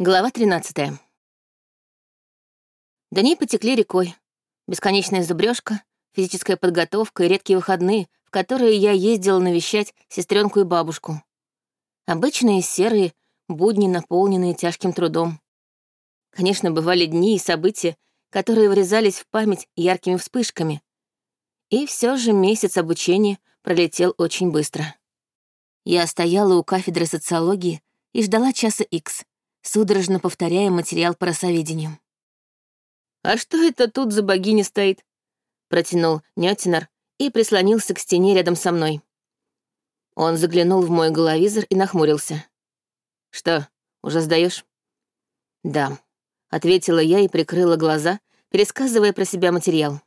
Глава 13. Дни потекли рекой. Бесконечная зубрежка, физическая подготовка и редкие выходные, в которые я ездила навещать сестренку и бабушку. Обычные серые будни, наполненные тяжким трудом. Конечно, бывали дни и события, которые врезались в память яркими вспышками. И все же месяц обучения пролетел очень быстро. Я стояла у кафедры социологии и ждала часа икс судорожно повторяя материал по росоведению. «А что это тут за богиня стоит?» — протянул Нётинар и прислонился к стене рядом со мной. Он заглянул в мой головизор и нахмурился. «Что, уже сдаешь? «Да», — ответила я и прикрыла глаза, пересказывая про себя материал.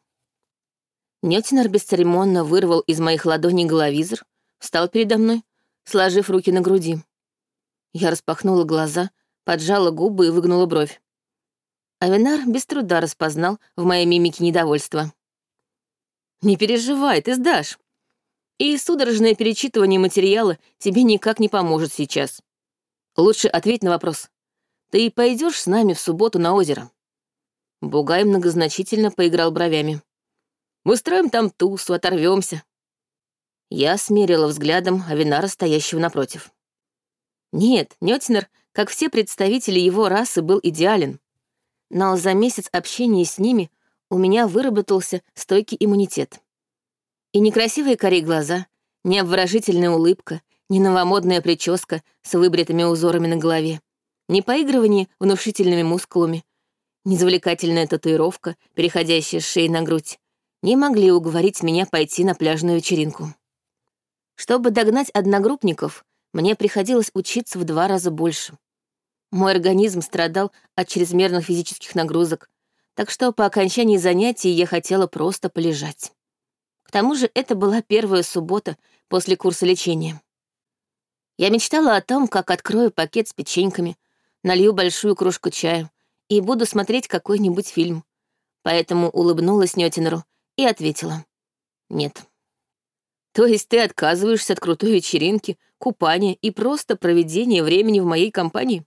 Нётинар бесцеремонно вырвал из моих ладоней головизор, встал передо мной, сложив руки на груди. Я распахнула глаза, поджала губы и выгнула бровь. Авинар без труда распознал в моей мимике недовольство. «Не переживай, ты сдашь. И судорожное перечитывание материала тебе никак не поможет сейчас. Лучше ответь на вопрос. Ты пойдешь с нами в субботу на озеро?» Бугай многозначительно поиграл бровями. «Устроим там тусу, оторвемся. Я смерила взглядом Авинара, стоящего напротив. Нет, Нётинер как все представители его расы, был идеален. Но за месяц общения с ними у меня выработался стойкий иммунитет. И некрасивые кори глаза, ни обворожительная улыбка, ни новомодная прическа с выбритыми узорами на голове, ни поигрывание внушительными мускулами, ни завлекательная татуировка, переходящая с шеи на грудь, не могли уговорить меня пойти на пляжную вечеринку. Чтобы догнать одногруппников, мне приходилось учиться в два раза больше. Мой организм страдал от чрезмерных физических нагрузок, так что по окончании занятий я хотела просто полежать. К тому же это была первая суббота после курса лечения. Я мечтала о том, как открою пакет с печеньками, налью большую кружку чая и буду смотреть какой-нибудь фильм. Поэтому улыбнулась Нётинеру и ответила «Нет». «То есть ты отказываешься от крутой вечеринки, купания и просто проведения времени в моей компании?»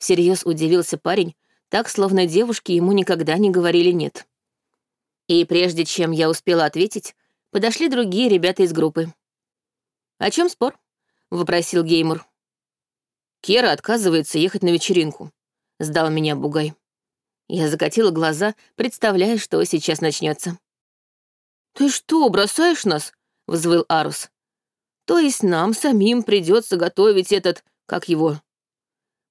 Всерьез удивился парень, так, словно девушки ему никогда не говорили «нет». И прежде чем я успела ответить, подошли другие ребята из группы. «О чем спор?» — вопросил Геймур. «Кера отказывается ехать на вечеринку», — сдал меня Бугай. Я закатила глаза, представляя, что сейчас начнется. «Ты что, бросаешь нас?» — взвыл Арус. «То есть нам самим придется готовить этот, как его,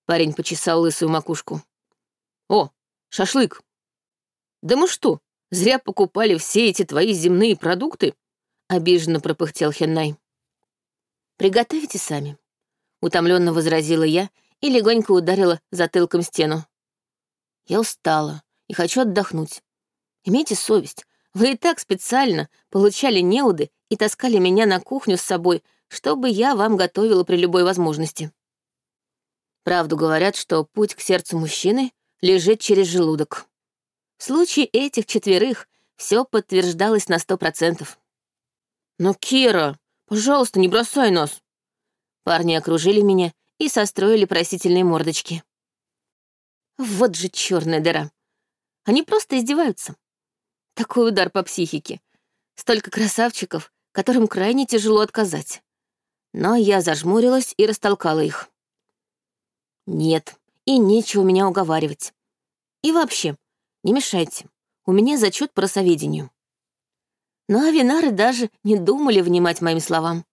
Парень почесал лысую макушку. «О, шашлык!» «Да мы что, зря покупали все эти твои земные продукты?» — обиженно пропыхтел Хеннай. «Приготовите сами», — утомленно возразила я и легонько ударила затылком стену. «Я устала и хочу отдохнуть. Имейте совесть, вы и так специально получали неуды и таскали меня на кухню с собой, чтобы я вам готовила при любой возможности». Правду говорят, что путь к сердцу мужчины лежит через желудок. В случае этих четверых все подтверждалось на сто процентов. «Но, Кира, пожалуйста, не бросай нас!» Парни окружили меня и состроили просительные мордочки. Вот же черная дыра. Они просто издеваются. Такой удар по психике. Столько красавчиков, которым крайне тяжело отказать. Но я зажмурилась и растолкала их. Нет, и нечего меня уговаривать. И вообще, не мешайте, у меня зачет по росоведению. Но авинары даже не думали внимать моим словам.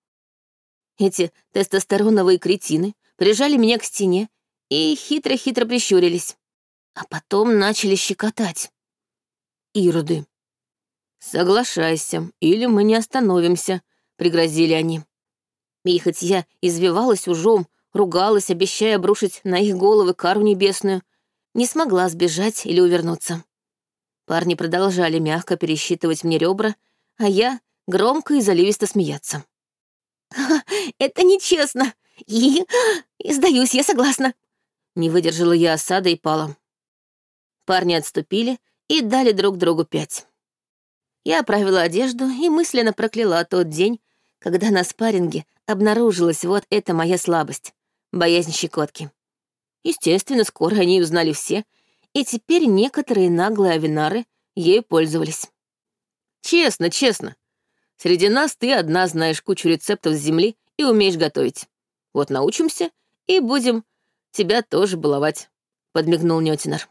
Эти тестостероновые кретины прижали меня к стене и хитро-хитро прищурились. А потом начали щекотать. Ироды. «Соглашайся, или мы не остановимся», — пригрозили они. И хоть я извивалась ужом, ругалась, обещая обрушить на их головы кару небесную, не смогла сбежать или увернуться. Парни продолжали мягко пересчитывать мне ребра, а я громко и заливисто смеяться. «Это нечестно! И... и сдаюсь, я согласна!» Не выдержала я осада и пала. Парни отступили и дали друг другу пять. Я оправила одежду и мысленно прокляла тот день, когда на спарринге обнаружилась вот эта моя слабость боязнь щекотки. Естественно, скоро они узнали все, и теперь некоторые наглые авинары ею пользовались. Честно, честно. Среди нас ты одна знаешь кучу рецептов с земли и умеешь готовить. Вот научимся и будем тебя тоже баловать», — подмигнул Нётинар.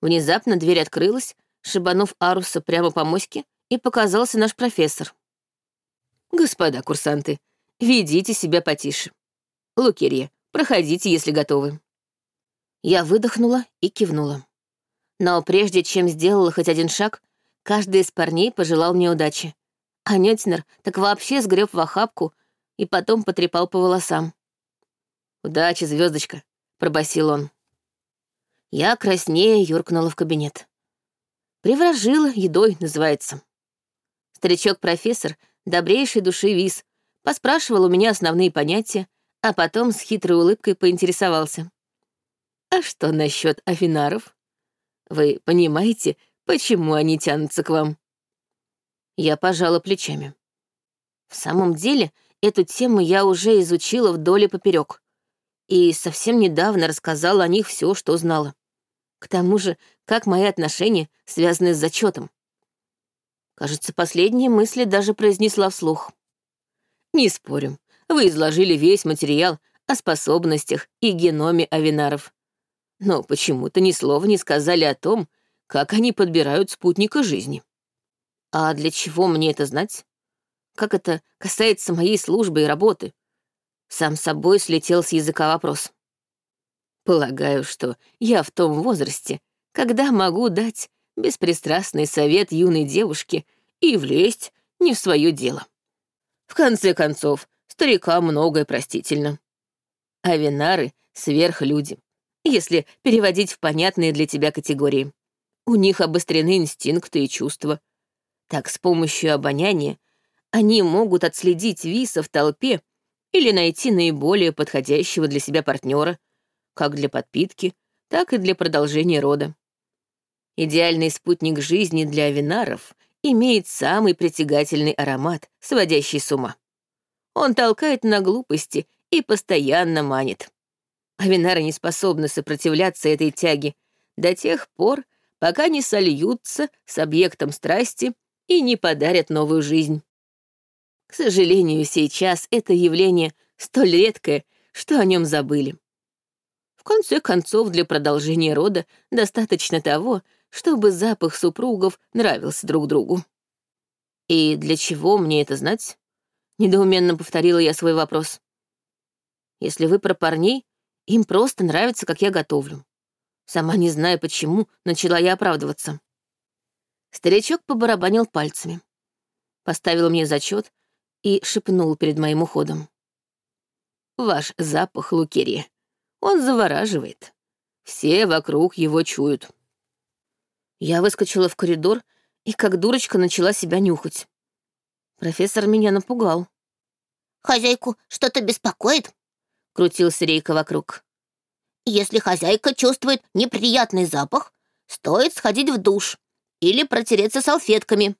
Внезапно дверь открылась, шибанув Аруса прямо по моське, и показался наш профессор. «Господа курсанты, ведите себя потише. Лукерья, проходите, если готовы». Я выдохнула и кивнула. Но прежде чем сделала хоть один шаг, каждый из парней пожелал мне удачи. А Нётинер так вообще сгреб в охапку и потом потрепал по волосам. «Удачи, звездочка, пробасил он. Я краснее юркнула в кабинет. Приворожила едой, называется. Старичок-профессор, добрейшей души виз, поспрашивал у меня основные понятия, а потом с хитрой улыбкой поинтересовался. «А что насчет афинаров? Вы понимаете, почему они тянутся к вам?» Я пожала плечами. В самом деле, эту тему я уже изучила вдоль и поперек, и совсем недавно рассказала о них все, что знала. К тому же, как мои отношения связаны с зачетом. Кажется, последние мысли даже произнесла вслух. Не спорим, вы изложили весь материал о способностях и геноме авинаров. Но почему-то ни слова не сказали о том, как они подбирают спутника жизни. А для чего мне это знать? Как это касается моей службы и работы? Сам собой слетел с языка вопрос. Полагаю, что я в том возрасте, когда могу дать беспристрастный совет юной девушке и влезть не в свое дело. В конце концов, старика многое простительно. А винары — сверхлюди, если переводить в понятные для тебя категории. У них обострены инстинкты и чувства. Так с помощью обоняния они могут отследить виса в толпе или найти наиболее подходящего для себя партнера, как для подпитки, так и для продолжения рода. Идеальный спутник жизни для авинаров имеет самый притягательный аромат, сводящий с ума. Он толкает на глупости и постоянно манит. Авинары не способны сопротивляться этой тяге до тех пор, пока не сольются с объектом страсти и не подарят новую жизнь. К сожалению, сейчас это явление столь редкое, что о нем забыли конце концов, для продолжения рода достаточно того, чтобы запах супругов нравился друг другу. «И для чего мне это знать?» — недоуменно повторила я свой вопрос. «Если вы про парней, им просто нравится, как я готовлю. Сама не зная почему, начала я оправдываться». Старичок побарабанил пальцами, поставил мне зачет и шепнул перед моим уходом. «Ваш запах, Лукерия, он завораживает. Все вокруг его чуют. Я выскочила в коридор и как дурочка начала себя нюхать. Профессор меня напугал. «Хозяйку что-то беспокоит?» — крутился Рейка вокруг. «Если хозяйка чувствует неприятный запах, стоит сходить в душ или протереться салфетками».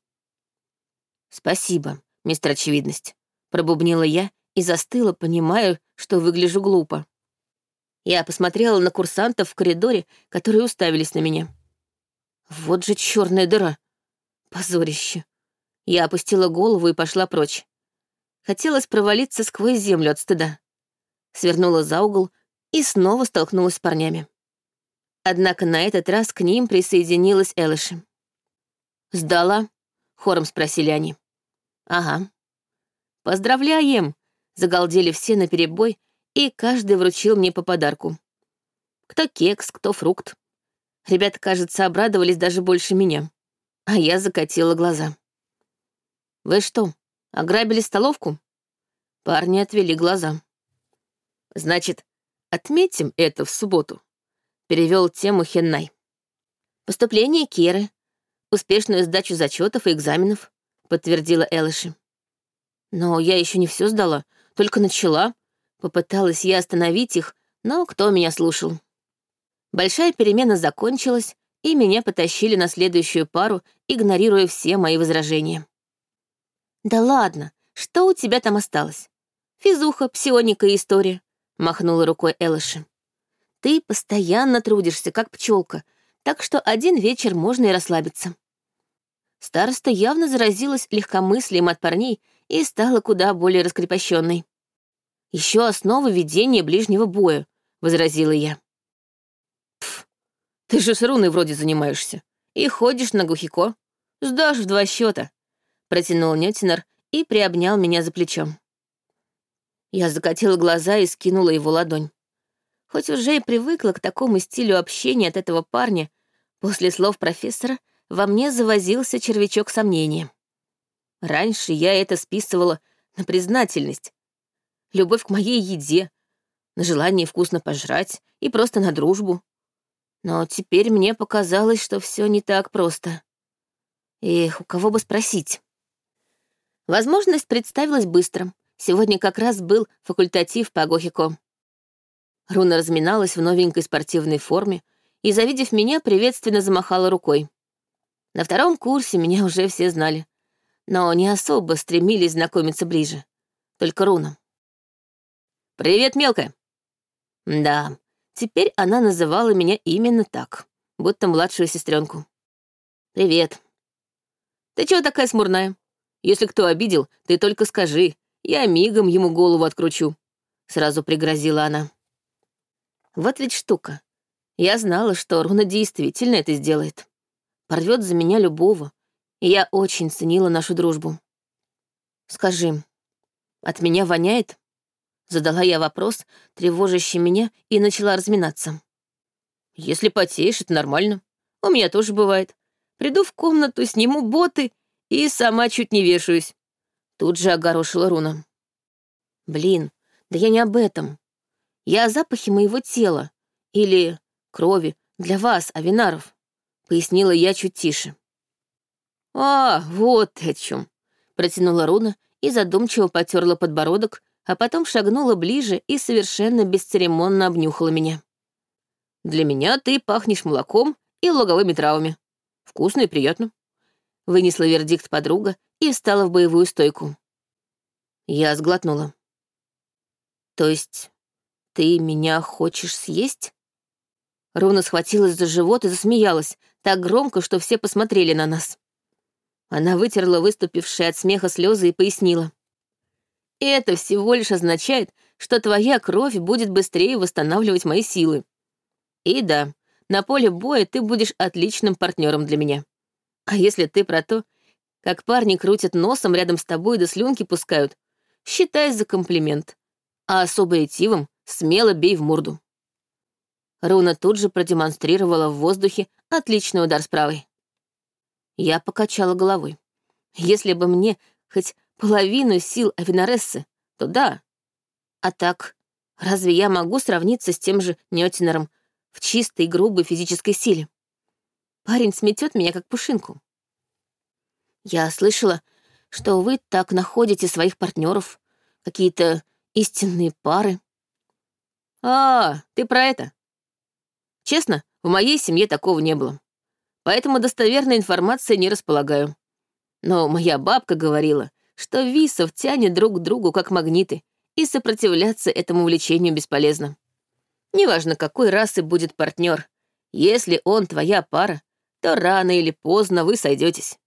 «Спасибо, мистер Очевидность», — пробубнила я и застыла, понимая, что выгляжу глупо. Я посмотрела на курсантов в коридоре, которые уставились на меня. Вот же черная дыра. Позорище. Я опустила голову и пошла прочь. Хотелось провалиться сквозь землю от стыда. Свернула за угол и снова столкнулась с парнями. Однако на этот раз к ним присоединилась Элыши. «Сдала?» — хором спросили они. «Ага». «Поздравляем!» — загалдели все наперебой, и каждый вручил мне по подарку. Кто кекс, кто фрукт. Ребята, кажется, обрадовались даже больше меня. А я закатила глаза. «Вы что, ограбили столовку?» Парни отвели глаза. «Значит, отметим это в субботу», — перевел тему Хеннай. «Поступление Керы, успешную сдачу зачетов и экзаменов», — подтвердила Элыши. «Но я еще не все сдала, только начала», Попыталась я остановить их, но кто меня слушал? Большая перемена закончилась, и меня потащили на следующую пару, игнорируя все мои возражения. «Да ладно, что у тебя там осталось? Физуха, псионика и история», — махнула рукой Элыши. Ты постоянно трудишься, как пчелка, так что один вечер можно и расслабиться. Староста явно заразилась легкомыслием от парней и стала куда более раскрепощенной. Еще основа ведения ближнего боя, возразила я. Пф, ты же с руной вроде занимаешься и ходишь на гухико. Сдашь в два счета, протянул Нетинер и приобнял меня за плечом. Я закатила глаза и скинула его ладонь. Хоть уже и привыкла к такому стилю общения от этого парня, после слов профессора во мне завозился червячок сомнения. Раньше я это списывала на признательность, любовь к моей еде, на желание вкусно пожрать и просто на дружбу. Но теперь мне показалось, что все не так просто. Эх, у кого бы спросить? Возможность представилась быстро. Сегодня как раз был факультатив по Гохико. Руна разминалась в новенькой спортивной форме и, завидев меня, приветственно замахала рукой. На втором курсе меня уже все знали, но не особо стремились знакомиться ближе. Только Руна. «Привет, мелкая!» Да, теперь она называла меня именно так, будто младшую сестренку. «Привет. Ты чего такая смурная? Если кто обидел, ты только скажи, я мигом ему голову откручу», — сразу пригрозила она. Вот ведь штука. Я знала, что Руна действительно это сделает. Порвет за меня любого, и я очень ценила нашу дружбу. «Скажи, от меня воняет?» Задала я вопрос, тревожащий меня, и начала разминаться. «Если потеешь, это нормально. У меня тоже бывает. Приду в комнату, сниму боты и сама чуть не вешаюсь». Тут же огорошила Руна. «Блин, да я не об этом. Я о запахе моего тела или крови для вас, Авинаров», — пояснила я чуть тише. «А, вот о чем», — протянула Руна и задумчиво потерла подбородок, а потом шагнула ближе и совершенно бесцеремонно обнюхала меня. «Для меня ты пахнешь молоком и луговыми травами. Вкусно и приятно», — вынесла вердикт подруга и встала в боевую стойку. Я сглотнула. «То есть «Ты меня хочешь съесть?» Руна схватилась за живот и засмеялась, так громко, что все посмотрели на нас. Она вытерла выступившие от смеха слезы и пояснила. «Это всего лишь означает, что твоя кровь будет быстрее восстанавливать мои силы. И да, на поле боя ты будешь отличным партнером для меня. А если ты про то, как парни крутят носом рядом с тобой да слюнки пускают, считай за комплимент. А особо этивом Смело бей в морду. Руна тут же продемонстрировала в воздухе отличный удар с правой. Я покачала головой. Если бы мне хоть половину сил Авинарессы, то да. А так, разве я могу сравниться с тем же Нётинером в чистой грубой физической силе? Парень сметет меня как пушинку. Я слышала, что вы так находите своих партнеров, какие-то истинные пары. «А, ты про это?» Честно, в моей семье такого не было. Поэтому достоверной информации не располагаю. Но моя бабка говорила, что висов тянет друг к другу как магниты, и сопротивляться этому влечению бесполезно. Неважно, какой расы будет партнер, если он твоя пара, то рано или поздно вы сойдетесь.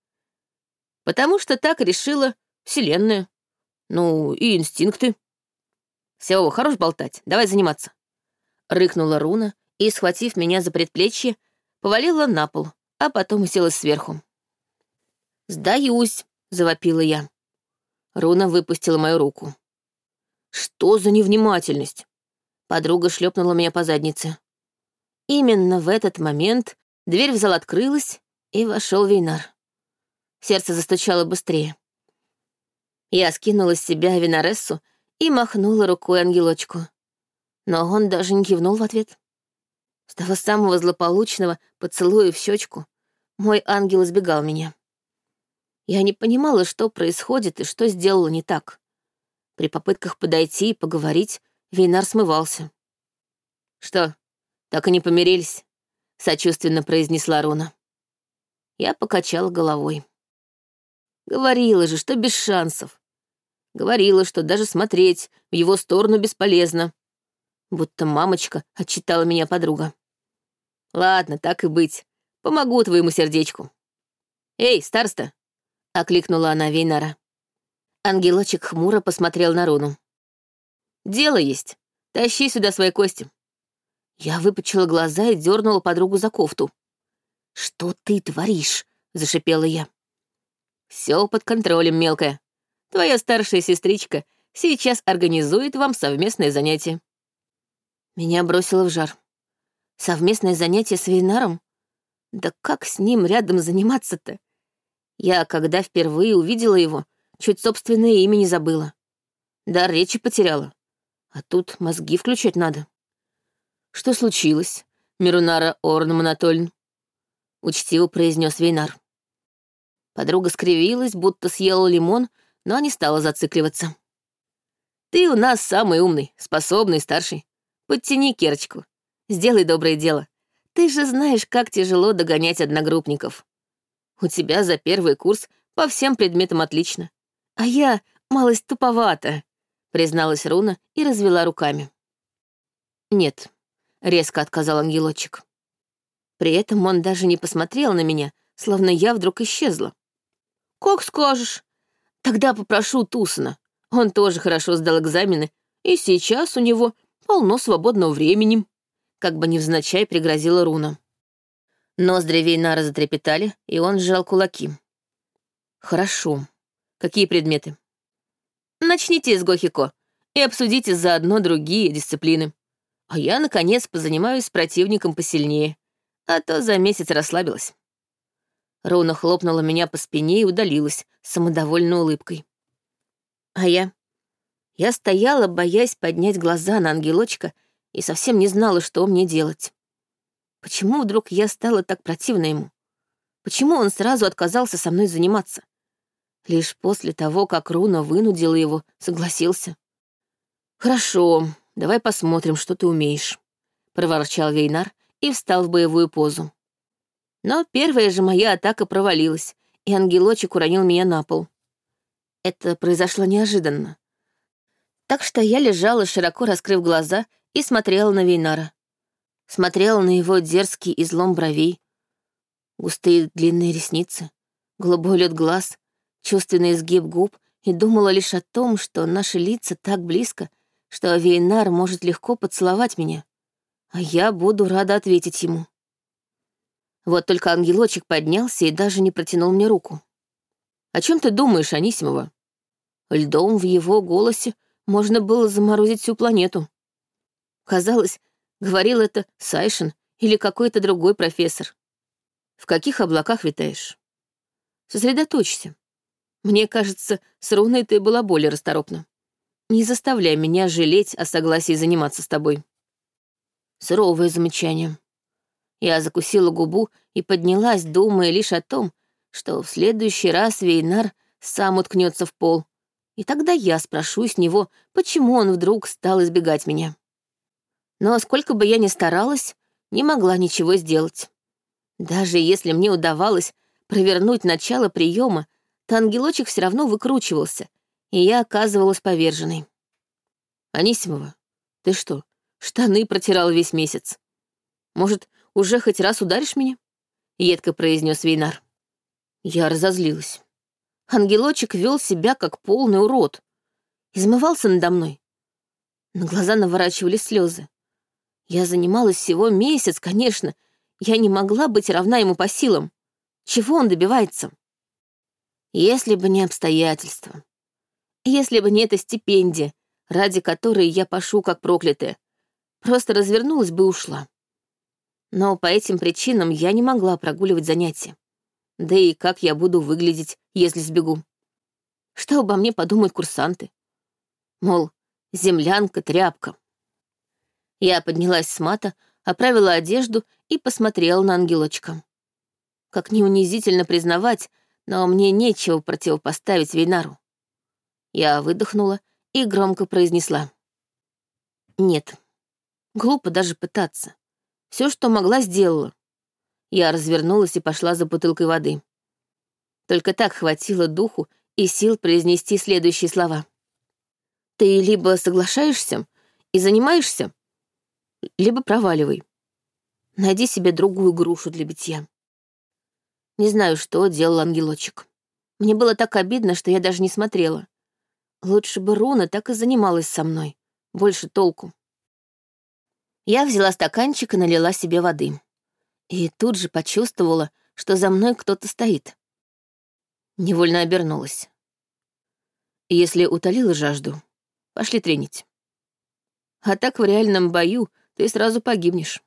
Потому что так решила Вселенная. Ну, и инстинкты. Все, хорош болтать, давай заниматься. Рыкнула руна и, схватив меня за предплечье, повалила на пол, а потом уселась сверху. «Сдаюсь», — завопила я. Руна выпустила мою руку. «Что за невнимательность?» Подруга шлепнула меня по заднице. Именно в этот момент дверь в зал открылась, и вошел Вейнар. Сердце застучало быстрее. Я скинула с себя Винарессу и махнула рукой ангелочку. Но он даже не кивнул в ответ. С того самого злополучного поцелуя в щечку мой ангел избегал меня. Я не понимала, что происходит и что сделала не так. При попытках подойти и поговорить Вейнар смывался. «Что, так и не помирились?» — сочувственно произнесла Руна. Я покачала головой. Говорила же, что без шансов. Говорила, что даже смотреть в его сторону бесполезно. Будто мамочка отчитала меня подруга. Ладно, так и быть. Помогу твоему сердечку. Эй, староста! окликнула она Вейнара. Ангелочек хмуро посмотрел на руну. «Дело есть. Тащи сюда свои кости». Я выпучила глаза и дернула подругу за кофту. «Что ты творишь?» — зашипела я. Все под контролем, мелкая. Твоя старшая сестричка сейчас организует вам совместное занятие». Меня бросило в жар. Совместное занятие с Вейнаром? Да как с ним рядом заниматься-то? Я, когда впервые увидела его, чуть собственное имя не забыла. Дар речи потеряла. А тут мозги включать надо. Что случилось, Мирунара Орнам Анатольевна? Учтиво произнес Вейнар. Подруга скривилась, будто съела лимон, но не стала зацикливаться. «Ты у нас самый умный, способный, старший. Подтяни Керочку. Сделай доброе дело. Ты же знаешь, как тяжело догонять одногруппников. У тебя за первый курс по всем предметам отлично. А я малость туповата», — призналась Руна и развела руками. «Нет», — резко отказал ангелочек. При этом он даже не посмотрел на меня, словно я вдруг исчезла. «Как скажешь. Тогда попрошу Тусана. Он тоже хорошо сдал экзамены, и сейчас у него полно свободного времени», как бы невзначай пригрозила Руна. Ноздри Вейнара затрепетали, и он сжал кулаки. «Хорошо. Какие предметы?» «Начните с Гохико и обсудите заодно другие дисциплины. А я, наконец, позанимаюсь с противником посильнее, а то за месяц расслабилась». Руна хлопнула меня по спине и удалилась самодовольной улыбкой. А я... Я стояла, боясь поднять глаза на ангелочка, и совсем не знала, что мне делать. Почему вдруг я стала так противна ему? Почему он сразу отказался со мной заниматься? Лишь после того, как Руна вынудила его, согласился. «Хорошо, давай посмотрим, что ты умеешь», — проворчал Вейнар и встал в боевую позу. Но первая же моя атака провалилась, и ангелочек уронил меня на пол. Это произошло неожиданно. Так что я лежала, широко раскрыв глаза, и смотрела на Вейнара. Смотрела на его дерзкий излом бровей, густые длинные ресницы, голубой лед глаз, чувственный изгиб губ и думала лишь о том, что наши лица так близко, что Вейнар может легко поцеловать меня, а я буду рада ответить ему. Вот только ангелочек поднялся и даже не протянул мне руку. «О чем ты думаешь, Анисимова?» Льдом в его голосе можно было заморозить всю планету. Казалось, говорил это Сайшин или какой-то другой профессор. В каких облаках витаешь? Сосредоточься. Мне кажется, с Руной ты была более расторопна. Не заставляй меня жалеть о согласии заниматься с тобой. Суровое замечание. Я закусила губу и поднялась, думая лишь о том, что в следующий раз Вейнар сам уткнется в пол, и тогда я спрошу с него, почему он вдруг стал избегать меня. Но сколько бы я ни старалась, не могла ничего сделать. Даже если мне удавалось провернуть начало приема, то ангелочек все равно выкручивался, и я оказывалась поверженной. «Анисимова, ты что, штаны протирал весь месяц? Может, уже хоть раз ударишь меня?» — едко произнес Вейнар. Я разозлилась. Ангелочек вел себя как полный урод. Измывался надо мной. На глаза наворачивались слезы. Я занималась всего месяц, конечно. Я не могла быть равна ему по силам. Чего он добивается? Если бы не обстоятельства. Если бы не эта стипендия, ради которой я пошу как проклятая, просто развернулась бы и ушла но по этим причинам я не могла прогуливать занятия. Да и как я буду выглядеть, если сбегу? Что обо мне подумают курсанты? Мол, землянка-тряпка. Я поднялась с мата, оправила одежду и посмотрела на ангелочка. Как не унизительно признавать, но мне нечего противопоставить Вейнару. Я выдохнула и громко произнесла. Нет, глупо даже пытаться. Все, что могла, сделала. Я развернулась и пошла за бутылкой воды. Только так хватило духу и сил произнести следующие слова. «Ты либо соглашаешься и занимаешься, либо проваливай. Найди себе другую грушу для битья. Не знаю, что делал ангелочек. Мне было так обидно, что я даже не смотрела. Лучше бы Руна так и занималась со мной. Больше толку. Я взяла стаканчик и налила себе воды. И тут же почувствовала, что за мной кто-то стоит. Невольно обернулась. Если утолила жажду, пошли тренить. А так в реальном бою ты сразу погибнешь,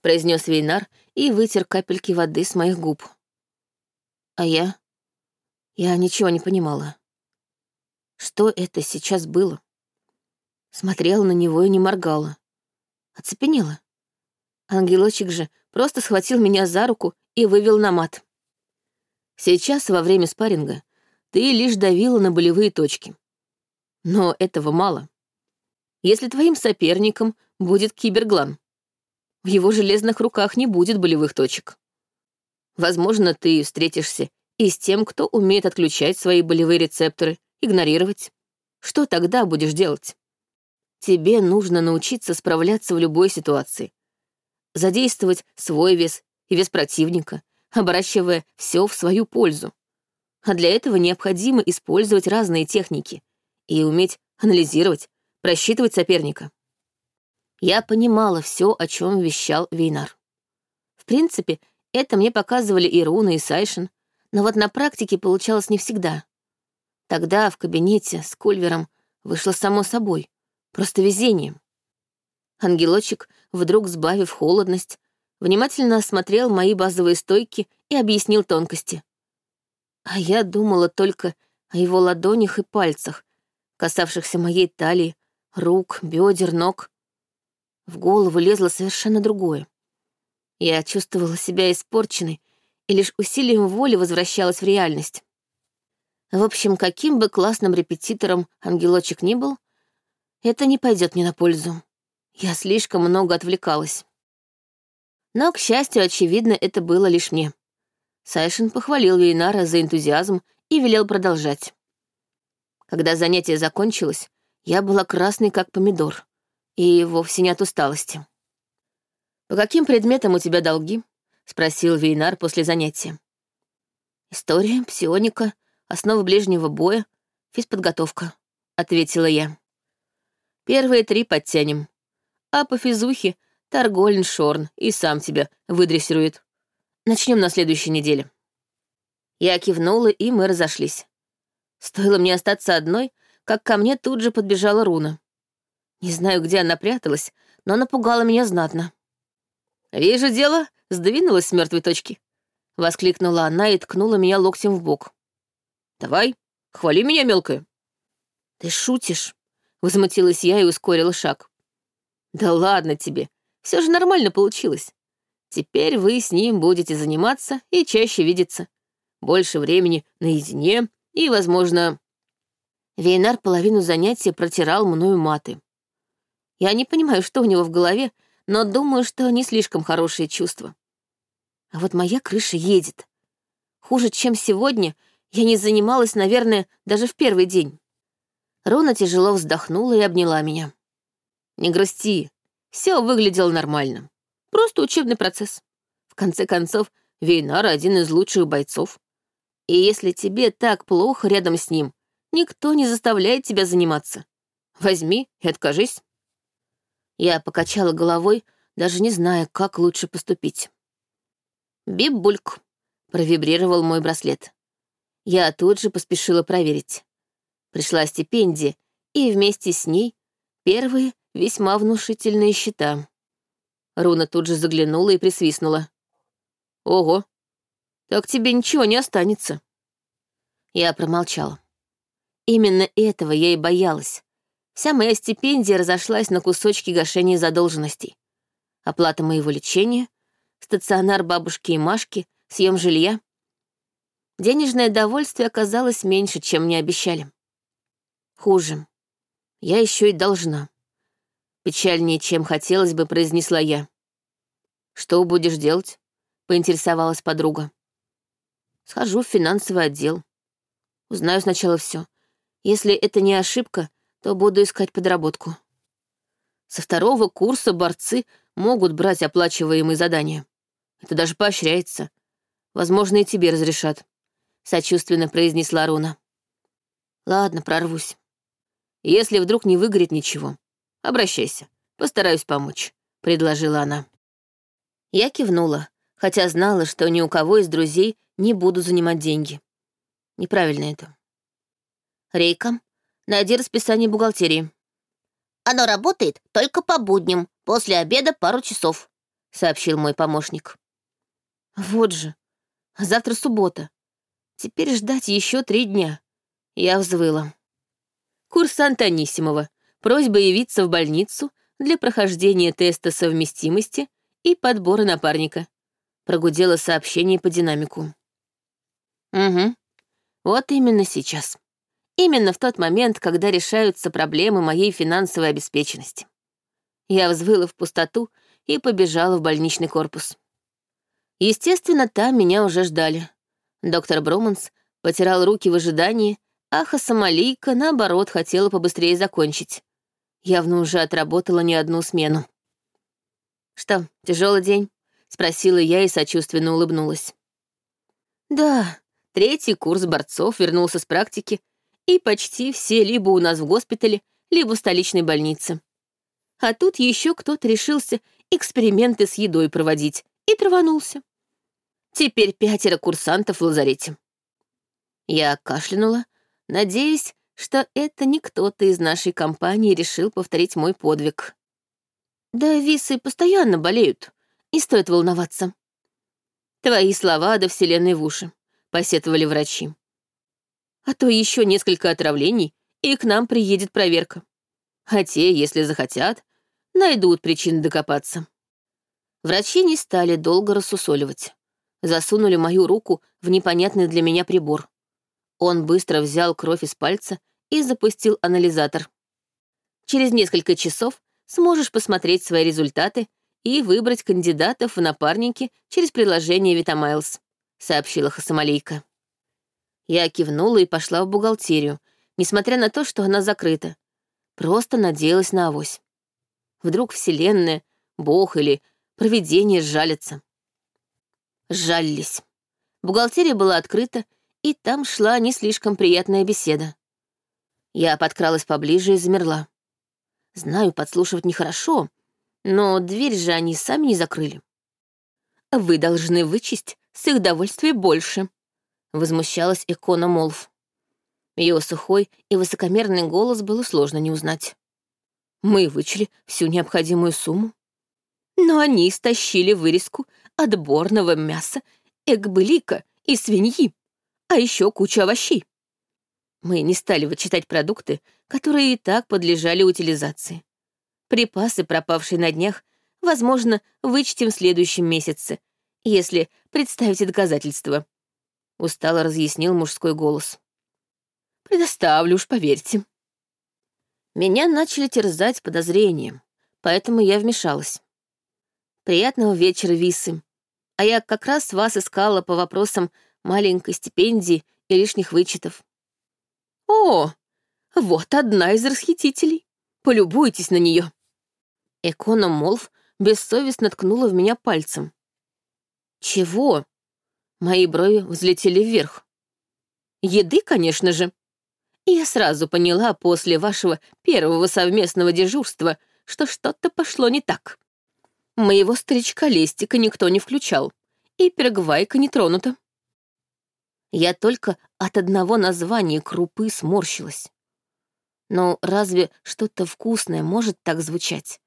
произнес Вейнар и вытер капельки воды с моих губ. А я... Я ничего не понимала. Что это сейчас было? Смотрела на него и не моргала. Оцепенела. Ангелочек же просто схватил меня за руку и вывел на мат. Сейчас, во время спарринга, ты лишь давила на болевые точки. Но этого мало. Если твоим соперником будет киберглан, в его железных руках не будет болевых точек. Возможно, ты встретишься и с тем, кто умеет отключать свои болевые рецепторы, игнорировать. Что тогда будешь делать? Тебе нужно научиться справляться в любой ситуации. Задействовать свой вес и вес противника, оборачивая все в свою пользу. А для этого необходимо использовать разные техники и уметь анализировать, просчитывать соперника. Я понимала все, о чем вещал Вейнар. В принципе, это мне показывали и Руна, и Сайшин, но вот на практике получалось не всегда. Тогда в кабинете с Кульвером вышло само собой, просто везением. Ангелочек, вдруг сбавив холодность, внимательно осмотрел мои базовые стойки и объяснил тонкости. А я думала только о его ладонях и пальцах, касавшихся моей талии, рук, бедер, ног. В голову лезло совершенно другое. Я чувствовала себя испорченной и лишь усилием воли возвращалась в реальность. В общем, каким бы классным репетитором ангелочек ни был, это не пойдет мне на пользу. Я слишком много отвлекалась. Но, к счастью, очевидно, это было лишь мне. Сайшин похвалил Вейнара за энтузиазм и велел продолжать. Когда занятие закончилось, я была красной, как помидор, и вовсе не от усталости. «По каким предметам у тебя долги?» — спросил Вейнар после занятия. «История, псионика, основы ближнего боя, физподготовка», — ответила я. «Первые три подтянем. А по физухе Таргольн Шорн и сам тебя выдрессирует. Начнем на следующей неделе». Я кивнула, и мы разошлись. Стоило мне остаться одной, как ко мне тут же подбежала Руна. Не знаю, где она пряталась, но напугала меня знатно. «Вижу дело, сдвинулась с мертвой точки», — воскликнула она и ткнула меня локтем в бок. «Давай, хвали меня, мелкая». «Ты шутишь?» — возмутилась я и ускорила шаг. «Да ладно тебе, все же нормально получилось. Теперь вы с ним будете заниматься и чаще видеться. Больше времени наедине и, возможно...» Вейнар половину занятия протирал мною маты. Я не понимаю, что у него в голове, но думаю, что не слишком хорошие чувства. А вот моя крыша едет. Хуже, чем сегодня, я не занималась, наверное, даже в первый день. Рона тяжело вздохнула и обняла меня. «Не грусти, все выглядело нормально. Просто учебный процесс. В конце концов, Вейнар — один из лучших бойцов. И если тебе так плохо рядом с ним, никто не заставляет тебя заниматься. Возьми и откажись». Я покачала головой, даже не зная, как лучше поступить. «Бип-бульк», — провибрировал мой браслет. Я тут же поспешила проверить. Пришла стипендия, и вместе с ней первые весьма внушительные счета. Руна тут же заглянула и присвистнула. «Ого, так тебе ничего не останется». Я промолчала. Именно этого я и боялась. Вся моя стипендия разошлась на кусочки гашения задолженностей. Оплата моего лечения, стационар бабушки и Машки, съем жилья. Денежное довольствие оказалось меньше, чем мне обещали. Хуже. Я еще и должна. Печальнее, чем хотелось бы, произнесла я. «Что будешь делать?» — поинтересовалась подруга. «Схожу в финансовый отдел. Узнаю сначала все. Если это не ошибка, то буду искать подработку. Со второго курса борцы могут брать оплачиваемые задания. Это даже поощряется. Возможно, и тебе разрешат», — сочувственно произнесла Руна. «Ладно, прорвусь. Если вдруг не выгорит ничего, обращайся, постараюсь помочь», — предложила она. Я кивнула, хотя знала, что ни у кого из друзей не буду занимать деньги. Неправильно это. Рейка, найди расписание бухгалтерии. Оно работает только по будням, после обеда пару часов, сообщил мой помощник. Вот же. Завтра суббота. Теперь ждать еще три дня. Я взвыла. Курсант Анисимова. Просьба явиться в больницу для прохождения теста совместимости и подбора напарника. Прогудело сообщение по динамику. Угу. Вот именно сейчас. Именно в тот момент, когда решаются проблемы моей финансовой обеспеченности. Я взвыла в пустоту и побежала в больничный корпус. Естественно, там меня уже ждали. Доктор Броманс потирал руки в ожидании, а Хасамалийка, наоборот, хотела побыстрее закончить. Явно уже отработала не одну смену. «Что, тяжелый день?» — спросила я и сочувственно улыбнулась. «Да, третий курс борцов вернулся с практики, и почти все либо у нас в госпитале, либо в столичной больнице. А тут еще кто-то решился эксперименты с едой проводить и траванулся. Теперь пятеро курсантов в лазарете. Я кашлянула, надеясь, что это не кто-то из нашей компании решил повторить мой подвиг. Да висы постоянно болеют, не стоит волноваться. Твои слова до вселенной в уши, посетовали врачи. А то еще несколько отравлений, и к нам приедет проверка. А те, если захотят, найдут причины докопаться. Врачи не стали долго рассусоливать. Засунули мою руку в непонятный для меня прибор. Он быстро взял кровь из пальца и запустил анализатор. Через несколько часов сможешь посмотреть свои результаты и выбрать кандидатов в напарники через приложение Витамайлз», — сообщила Хасамалейка. Я кивнула и пошла в бухгалтерию, несмотря на то, что она закрыта. Просто надеялась на авось. Вдруг Вселенная, Бог или провидение сжалятся. Сжалились. Бухгалтерия была открыта, и там шла не слишком приятная беседа. Я подкралась поближе и замерла. Знаю, подслушивать нехорошо, но дверь же они сами не закрыли. Вы должны вычесть с их довольствия больше, возмущалась Экона Молв. Ее сухой и высокомерный голос было сложно не узнать. Мы вычли всю необходимую сумму, но они стащили вырезку отборного мяса, экбылика и свиньи, а еще кучу овощей. Мы не стали вычитать продукты, которые и так подлежали утилизации. Припасы, пропавшие на днях, возможно, вычтем в следующем месяце, если представите доказательства. Устало разъяснил мужской голос. Предоставлю уж, поверьте. Меня начали терзать подозрением, поэтому я вмешалась. Приятного вечера, Висы. А я как раз вас искала по вопросам маленькой стипендии и лишних вычетов. «О, вот одна из расхитителей. Полюбуйтесь на нее. Экона Молф бессовестно ткнула в меня пальцем. «Чего?» Мои брови взлетели вверх. «Еды, конечно же. Я сразу поняла после вашего первого совместного дежурства, что что-то пошло не так. Моего старичка Лестика никто не включал, и пергвайка не тронута. Я только от одного названия крупы сморщилась. Но разве что-то вкусное может так звучать?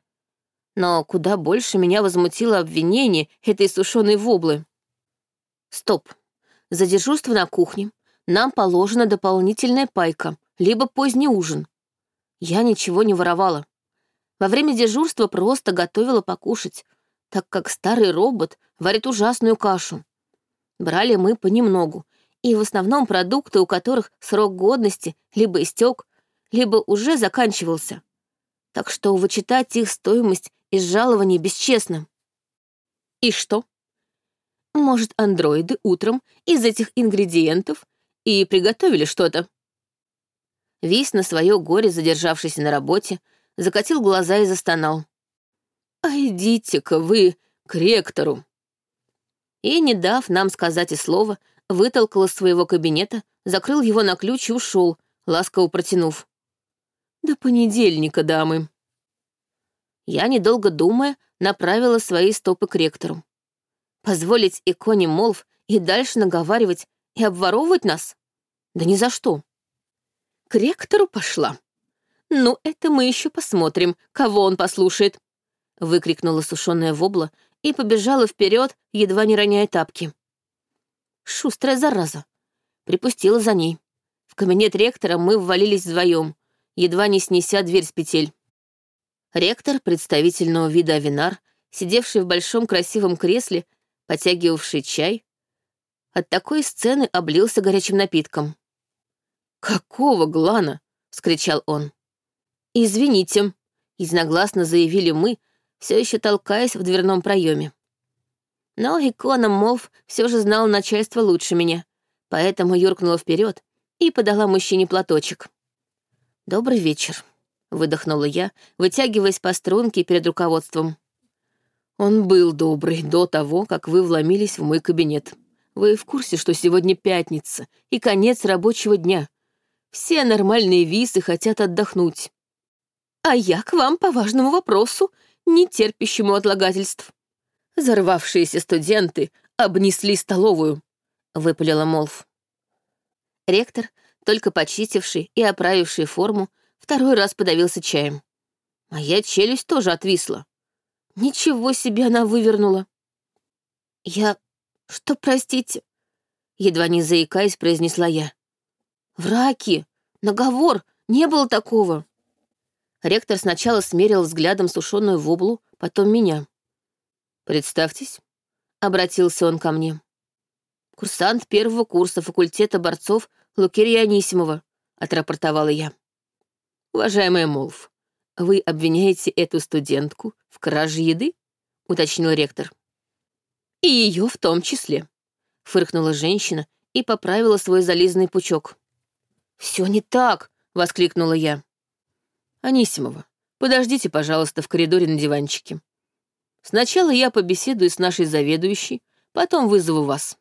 Но куда больше меня возмутило обвинение этой сушеной воблы. Стоп. За дежурство на кухне нам положена дополнительная пайка, либо поздний ужин. Я ничего не воровала. Во время дежурства просто готовила покушать, так как старый робот варит ужасную кашу. Брали мы понемногу, и в основном продукты, у которых срок годности либо истек, либо уже заканчивался. Так что вычитать их стоимость из жалований бесчестно. И что? Может, андроиды утром из этих ингредиентов и приготовили что-то? Весь на свое горе, задержавшийся на работе, закатил глаза и застонал. «А идите-ка вы к ректору!» И, не дав нам сказать и слова, вытолкал из своего кабинета, закрыл его на ключ и ушел, ласково протянув. «До понедельника, дамы». Я, недолго думая, направила свои стопы к ректору. Позволить иконе Молв и дальше наговаривать и обворовывать нас? Да ни за что. К ректору пошла. Ну, это мы еще посмотрим, кого он послушает. Выкрикнула сушеная вобла и побежала вперед, едва не роняя тапки. Шустрая зараза. Припустила за ней. В кабинет ректора мы ввалились вдвоем, едва не снеся дверь с петель. Ректор представительного вида Авинар, сидевший в большом красивом кресле, потягивавший чай, от такой сцены облился горячим напитком. «Какого Глана?» — скричал он. «Извините», — единогласно заявили мы, все еще толкаясь в дверном проеме. Но икона Молв все же знал начальство лучше меня, поэтому юркнула вперед и подала мужчине платочек. «Добрый вечер», — выдохнула я, вытягиваясь по струнке перед руководством. «Он был добрый до того, как вы вломились в мой кабинет. Вы в курсе, что сегодня пятница и конец рабочего дня. Все нормальные висы хотят отдохнуть. А я к вам по важному вопросу, не терпящему отлагательств. Зарвавшиеся студенты обнесли столовую», — выпалила Молв. Ректор, только почистивший и оправивший форму, второй раз подавился чаем. Моя челюсть тоже отвисла. Ничего себе она вывернула. «Я... что, простите?» Едва не заикаясь, произнесла я. «Враки! Наговор! Не было такого!» Ректор сначала смерил взглядом сушеную воблу, потом меня. «Представьтесь», — обратился он ко мне. «Курсант первого курса факультета борцов Лукерия Анисимова», — отрапортовала я. «Уважаемая Молв, вы обвиняете эту студентку в краже еды?» — уточнил ректор. «И ее в том числе», — фыркнула женщина и поправила свой зализанный пучок. «Все не так!» — воскликнула я. «Анисимова, подождите, пожалуйста, в коридоре на диванчике. Сначала я побеседую с нашей заведующей, потом вызову вас».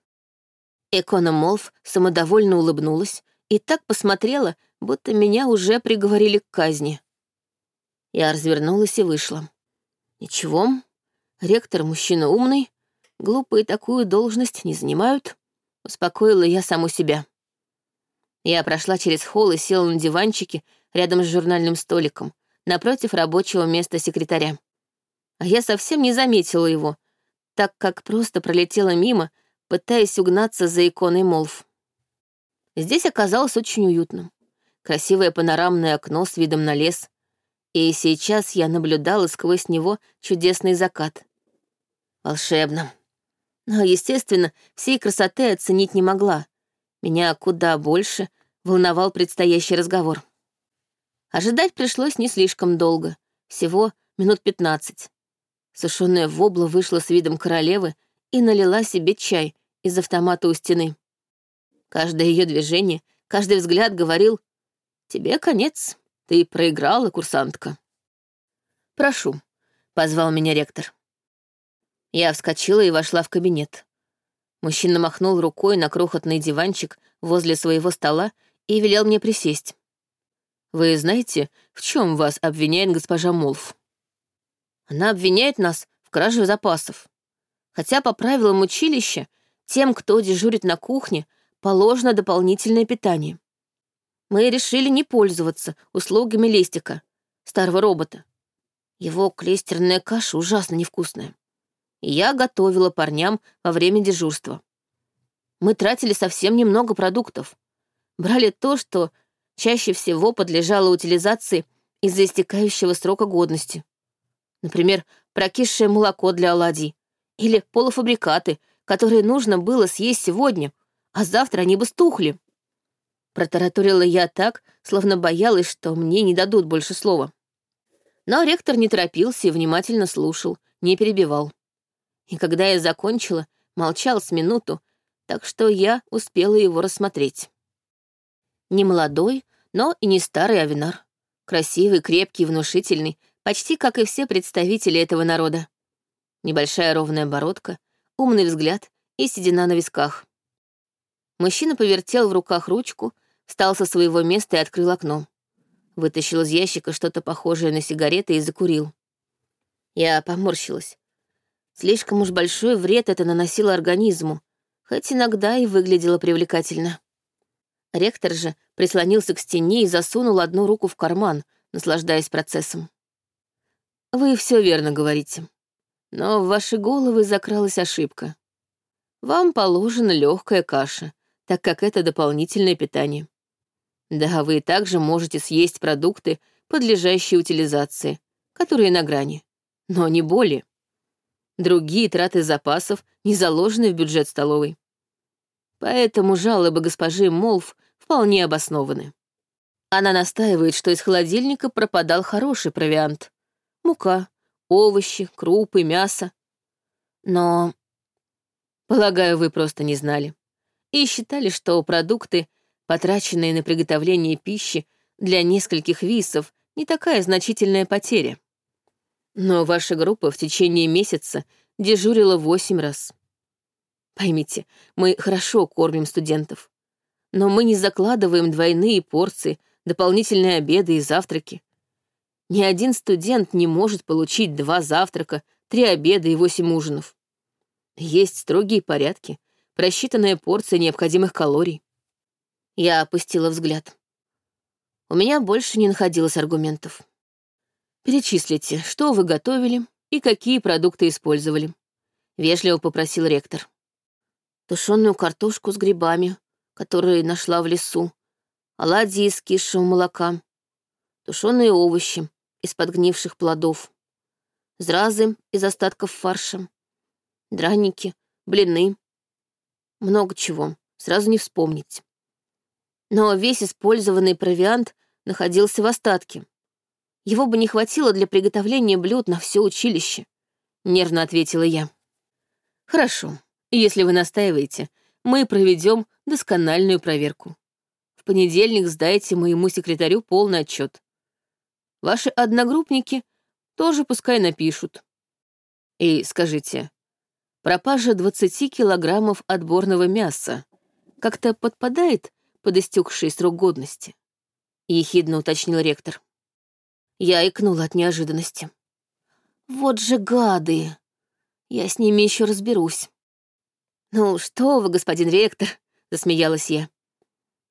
Экона Молф самодовольно улыбнулась и так посмотрела, будто меня уже приговорили к казни. Я развернулась и вышла. Ничего, ректор мужчина умный, глупые такую должность не занимают, успокоила я саму себя. Я прошла через холл и села на диванчике рядом с журнальным столиком, напротив рабочего места секретаря. А я совсем не заметила его, так как просто пролетела мимо, пытаясь угнаться за иконой Молв. Здесь оказалось очень уютно. Красивое панорамное окно с видом на лес. И сейчас я наблюдала сквозь него чудесный закат. Волшебно. Но, естественно, всей красоты оценить не могла. Меня куда больше волновал предстоящий разговор. Ожидать пришлось не слишком долго, всего минут пятнадцать. Сушеная вобла вышла с видом королевы и налила себе чай из автомата у стены. Каждое ее движение, каждый взгляд говорил «Тебе конец, ты проиграла, курсантка». «Прошу», — позвал меня ректор. Я вскочила и вошла в кабинет. Мужчина махнул рукой на крохотный диванчик возле своего стола и велел мне присесть. «Вы знаете, в чем вас обвиняет госпожа Молф?» «Она обвиняет нас в краже запасов. Хотя по правилам училища тем, кто дежурит на кухне, положено дополнительное питание. Мы решили не пользоваться услугами листика, старого робота. Его клейстерная каша ужасно невкусная. И я готовила парням во время дежурства. Мы тратили совсем немного продуктов, брали то, что чаще всего подлежало утилизации из-за истекающего срока годности. Например, прокисшее молоко для оладий или полуфабрикаты, которые нужно было съесть сегодня, а завтра они бы стухли. Протараторила я так, словно боялась, что мне не дадут больше слова. Но ректор не торопился и внимательно слушал, не перебивал. И когда я закончила, молчал с минуту, так что я успела его рассмотреть. Не молодой, но и не старый Авинар. Красивый, крепкий, внушительный, почти как и все представители этого народа. Небольшая ровная бородка, умный взгляд и седина на висках. Мужчина повертел в руках ручку, встал со своего места и открыл окно. Вытащил из ящика что-то похожее на сигареты и закурил. Я поморщилась. Слишком уж большой вред это наносило организму, хоть иногда и выглядело привлекательно. Ректор же прислонился к стене и засунул одну руку в карман, наслаждаясь процессом. «Вы все верно говорите. Но в ваши головы закралась ошибка. Вам положена легкая каша, так как это дополнительное питание. Да, вы также можете съесть продукты, подлежащие утилизации, которые на грани, но не более. Другие траты запасов не заложены в бюджет столовой. Поэтому жалобы госпожи Молф вполне обоснованы. Она настаивает, что из холодильника пропадал хороший провиант. Мука, овощи, крупы, мясо. Но, полагаю, вы просто не знали. И считали, что продукты, потраченные на приготовление пищи для нескольких висов, не такая значительная потеря. Но ваша группа в течение месяца дежурила восемь раз. Поймите, мы хорошо кормим студентов. Но мы не закладываем двойные порции, дополнительные обеды и завтраки. Ни один студент не может получить два завтрака, три обеда и восемь ужинов. Есть строгие порядки, просчитанная порция необходимых калорий. Я опустила взгляд. У меня больше не находилось аргументов. «Перечислите, что вы готовили и какие продукты использовали», — вежливо попросил ректор. Тушеную картошку с грибами, которые нашла в лесу, оладьи из кисшего молока, тушеные овощи из подгнивших плодов, зразы из остатков фарша, драники, блины. Много чего, сразу не вспомнить. Но весь использованный провиант находился в остатке. Его бы не хватило для приготовления блюд на все училище», — нервно ответила я. «Хорошо. Если вы настаиваете, мы проведем доскональную проверку. В понедельник сдайте моему секретарю полный отчет. Ваши одногруппники тоже пускай напишут. И скажите, пропажа 20 килограммов отборного мяса как-то подпадает под истекший срок годности?» — ехидно уточнил ректор. Я икнула от неожиданности. Вот же гады! Я с ними еще разберусь. Ну что вы, господин ректор, засмеялась я.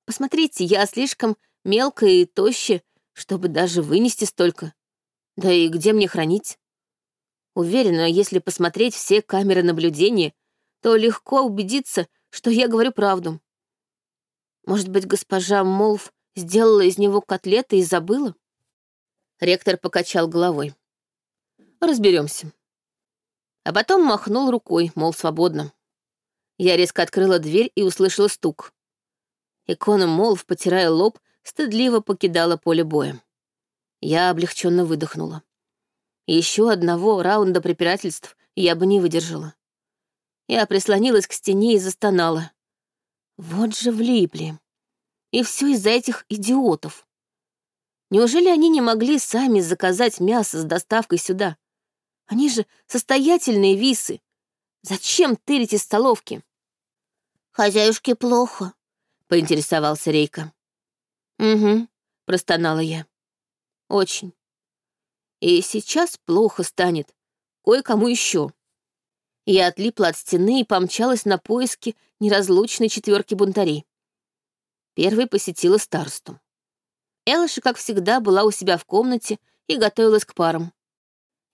Посмотрите, я слишком мелкая и тощая, чтобы даже вынести столько. Да и где мне хранить? Уверена, если посмотреть все камеры наблюдения, то легко убедиться, что я говорю правду. Может быть, госпожа Молв сделала из него котлеты и забыла? Ректор покачал головой. Разберемся. А потом махнул рукой, мол, свободно. Я резко открыла дверь и услышала стук. Икона Молв, потирая лоб, стыдливо покидала поле боя. Я облегченно выдохнула. Еще одного раунда препирательств я бы не выдержала. Я прислонилась к стене и застонала. Вот же влипли. И все из-за этих идиотов. Неужели они не могли сами заказать мясо с доставкой сюда? Они же состоятельные висы. Зачем тырить из столовки? Хозяюшке плохо, поинтересовался Рейка. Угу, простонала я. Очень. И сейчас плохо станет. Кое-кому еще. Я отлипла от стены и помчалась на поиски неразлучной четверки бунтарей. Первой посетила старосту. Элыша, как всегда, была у себя в комнате и готовилась к парам.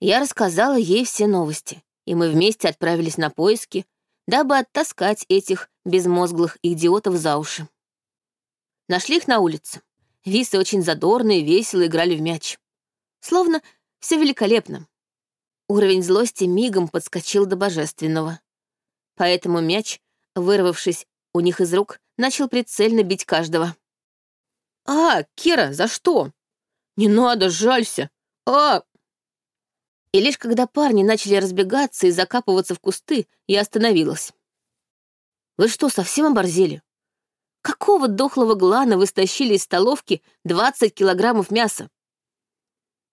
Я рассказала ей все новости, и мы вместе отправились на поиски, дабы оттаскать этих безмозглых идиотов за уши. Нашли их на улице. Висы очень задорные, весело играли в мяч. Словно все великолепно. Уровень злости мигом подскочил до божественного. Поэтому мяч, вырвавшись у них из рук, начал прицельно бить каждого. «А, Кира, за что?» «Не надо, жалься!» «А!» И лишь когда парни начали разбегаться и закапываться в кусты, я остановилась. «Вы что, совсем оборзели? Какого дохлого глана вы стащили из столовки 20 килограммов мяса?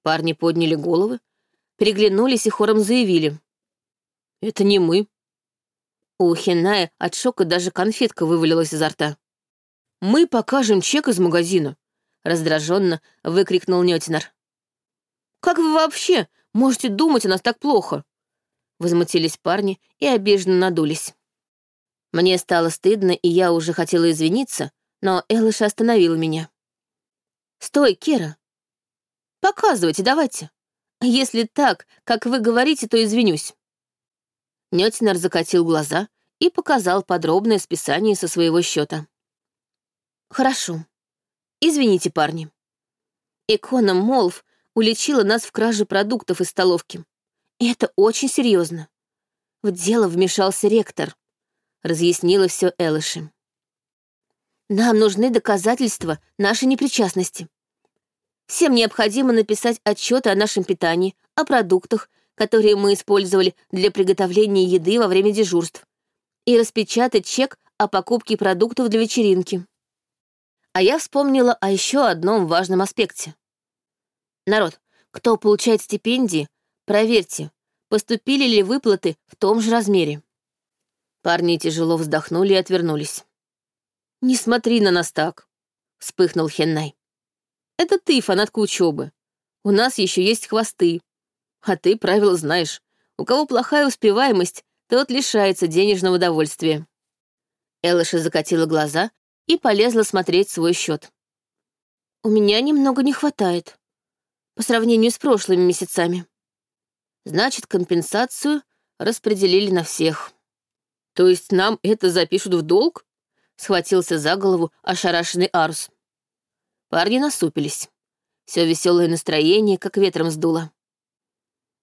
Парни подняли головы, переглянулись и хором заявили. «Это не мы». У Хиная от шока даже конфетка вывалилась изо рта. «Мы покажем чек из магазина», — раздраженно выкрикнул Нётинар. «Как вы вообще можете думать о нас так плохо?» Возмутились парни и обиженно надулись. Мне стало стыдно, и я уже хотела извиниться, но Элыша остановила меня. «Стой, Кира! Показывайте, давайте. Если так, как вы говорите, то извинюсь». Нётинар закатил глаза и показал подробное списание со своего счета. «Хорошо. Извините, парни. Икона Молв уличила нас в краже продуктов из столовки. И это очень серьезно. В дело вмешался ректор. Разъяснила все Элыши. Нам нужны доказательства нашей непричастности. Всем необходимо написать отчеты о нашем питании, о продуктах, которые мы использовали для приготовления еды во время дежурств, и распечатать чек о покупке продуктов для вечеринки. А я вспомнила о еще одном важном аспекте. Народ, кто получает стипендии, проверьте, поступили ли выплаты в том же размере. Парни тяжело вздохнули и отвернулись. «Не смотри на нас так», — вспыхнул Хеннай. «Это ты фанатка учебы. У нас еще есть хвосты. А ты правила знаешь. У кого плохая успеваемость, тот лишается денежного удовольствия». Элыша закатила глаза и полезла смотреть свой счет. «У меня немного не хватает, по сравнению с прошлыми месяцами. Значит, компенсацию распределили на всех. То есть нам это запишут в долг?» Схватился за голову ошарашенный Арус. Парни насупились. Все веселое настроение как ветром сдуло.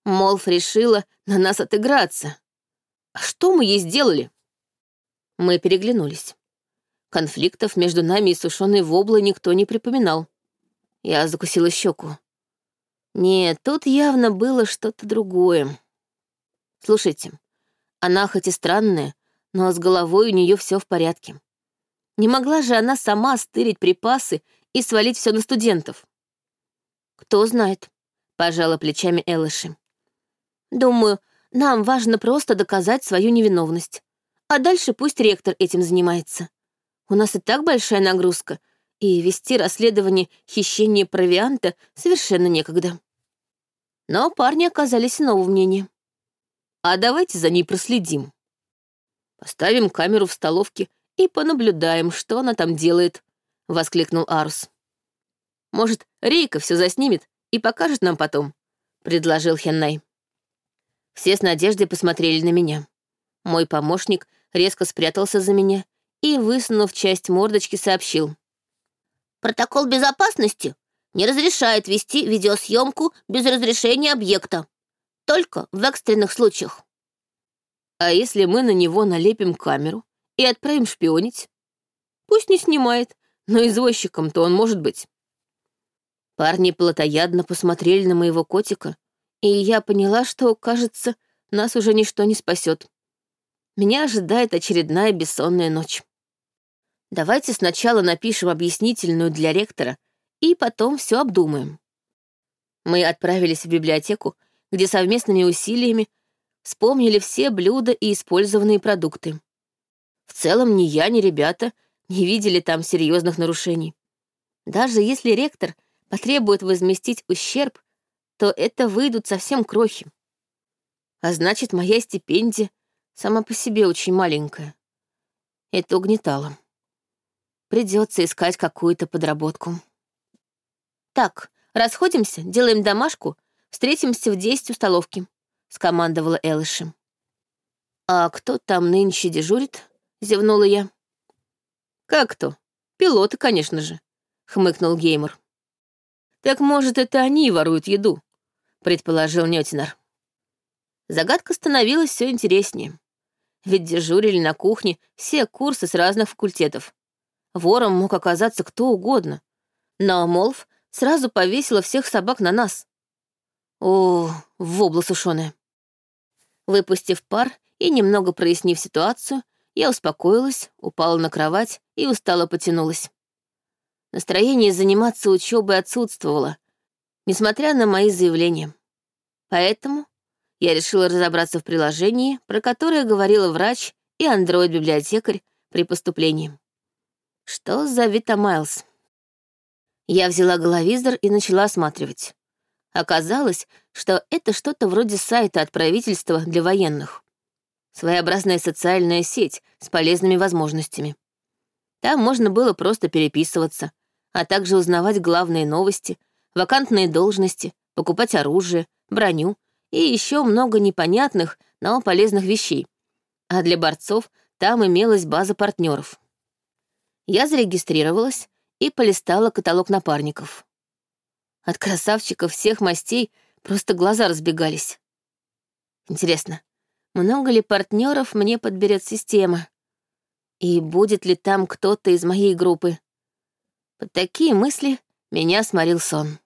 Молф решила на нас отыграться. А что мы ей сделали? Мы переглянулись. Конфликтов между нами и сушеной воблой никто не припоминал. Я закусила щеку. Нет, тут явно было что-то другое. Слушайте, она хоть и странная, но с головой у нее все в порядке. Не могла же она сама стырить припасы и свалить все на студентов. Кто знает, пожала плечами Элыши. Думаю, нам важно просто доказать свою невиновность. А дальше пусть ректор этим занимается. У нас и так большая нагрузка, и вести расследование хищения провианта совершенно некогда. Но парни оказались иного мнения. А давайте за ней проследим. Поставим камеру в столовке и понаблюдаем, что она там делает, — воскликнул Арус. Может, Рейка все заснимет и покажет нам потом, — предложил Хеннай. Все с надеждой посмотрели на меня. Мой помощник резко спрятался за меня и, высунув часть мордочки, сообщил. «Протокол безопасности не разрешает вести видеосъемку без разрешения объекта. Только в экстренных случаях». «А если мы на него налепим камеру и отправим шпионить? Пусть не снимает, но извозчиком-то он может быть». Парни плотоядно посмотрели на моего котика, и я поняла, что, кажется, нас уже ничто не спасет меня ожидает очередная бессонная ночь. Давайте сначала напишем объяснительную для ректора и потом все обдумаем. Мы отправились в библиотеку, где совместными усилиями вспомнили все блюда и использованные продукты. В целом ни я, ни ребята не видели там серьезных нарушений. Даже если ректор потребует возместить ущерб, то это выйдут совсем крохи. А значит, моя стипендия сама по себе очень маленькая. Это угнетало. Придется искать какую-то подработку. «Так, расходимся, делаем домашку, встретимся в десять у столовки», — скомандовала Элыши. «А кто там нынче дежурит?» — зевнула я. «Как кто? Пилоты, конечно же», — хмыкнул Геймер. «Так, может, это они воруют еду», — предположил Нётинар. Загадка становилась все интереснее ведь дежурили на кухне все курсы с разных факультетов. Вором мог оказаться кто угодно. Но Молв сразу повесила всех собак на нас. О, вобла сушеная. Выпустив пар и немного прояснив ситуацию, я успокоилась, упала на кровать и устало потянулась. Настроение заниматься учебой отсутствовало. несмотря на мои заявления. Поэтому я решила разобраться в приложении, про которое говорила врач и андроид-библиотекарь при поступлении. Что за Вита Майлз? Я взяла головизор и начала осматривать. Оказалось, что это что-то вроде сайта от правительства для военных. Своеобразная социальная сеть с полезными возможностями. Там можно было просто переписываться, а также узнавать главные новости, вакантные должности, покупать оружие, броню и еще много непонятных, но полезных вещей. А для борцов там имелась база партнеров. Я зарегистрировалась и полистала каталог напарников. От красавчиков всех мастей просто глаза разбегались. Интересно, много ли партнеров мне подберет система? И будет ли там кто-то из моей группы? Под такие мысли меня сморил сон.